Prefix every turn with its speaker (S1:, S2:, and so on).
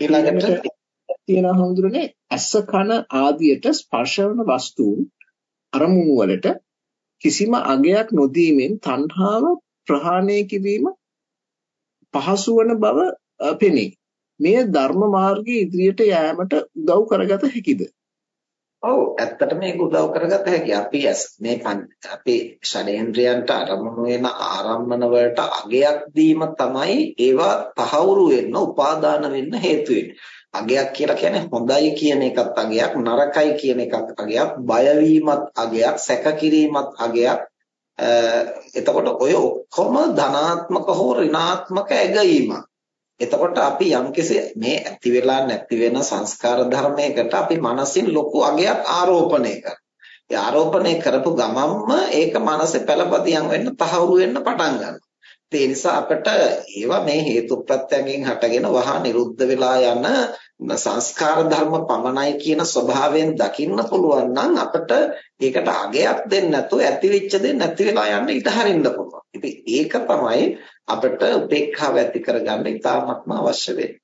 S1: ඊළඟට තියෙන හඳුරන්නේ ඇස කන ආදියට ස්පර්ශ වන වස්තුන් අරමුණු වලට කිසිම අගයක් නොදීමෙන් තණ්හාව ප්‍රහාණය කිරීම පහසු වන බව පෙනේ. මේ ධර්ම මාර්ගයේ ඉදිරියට යෑමට උදව් කරගත හැකිද?
S2: ඔව් ඇත්තටම මේක උදව් කරගත හැකි. අපි මේ අපේ ෂඩේන්ද්‍රයන්ට අරමුණු වෙන ආරම්මන වලට අගයක් දීම තමයි ඒවා තහවුරු වෙන්න, උපාදාන වෙන්න හේතු වෙන්නේ. අගයක් කියලා කියන්නේ හොඳයි කියන එකත් අගයක්, නරකයි කියන එකත් අගයක්, බය වීමත් අගයක්, සැක කිරීමත් අගයක්. එතකොට ඔය ඔක්කොම ධනාත්මක හෝ ඍණාත්මක ඇගීමක්. එතකොට අපි යම්කිසි මේ ඇති වෙලා නැති වෙන සංස්කාර ධර්මයකට අපි මනසින් ලොකු අගයක් ආරෝපණය කරනවා. ඒ ආරෝපණය කරපු ගමන්ම ඒක මනසේ පළපදියම් වෙන්න තහවුරු වෙන්න පටන් ගන්නවා. ඒ නිසා අපිට ඒවා මේ හේතු ප්‍රත්‍යයෙන් හටගෙන වහා නිරුද්ධ වෙලා යන සංස්කාර ධර්ම පමණයි කියන ස්වභාවයෙන් දකින්න පුළුවන් නම් අපිට ඒකට අගයක් දෙන්න නැතුව ඇතිවෙච්ච දේ නැති වෙලා යන්න ඉඩ හරින්න පුළුවන්. ඉතින් ඒක තමයි අපිට උපේක්ෂාව ඇති කරගන්න ඉතාමත්ම අවශ්‍ය වෙන්නේ.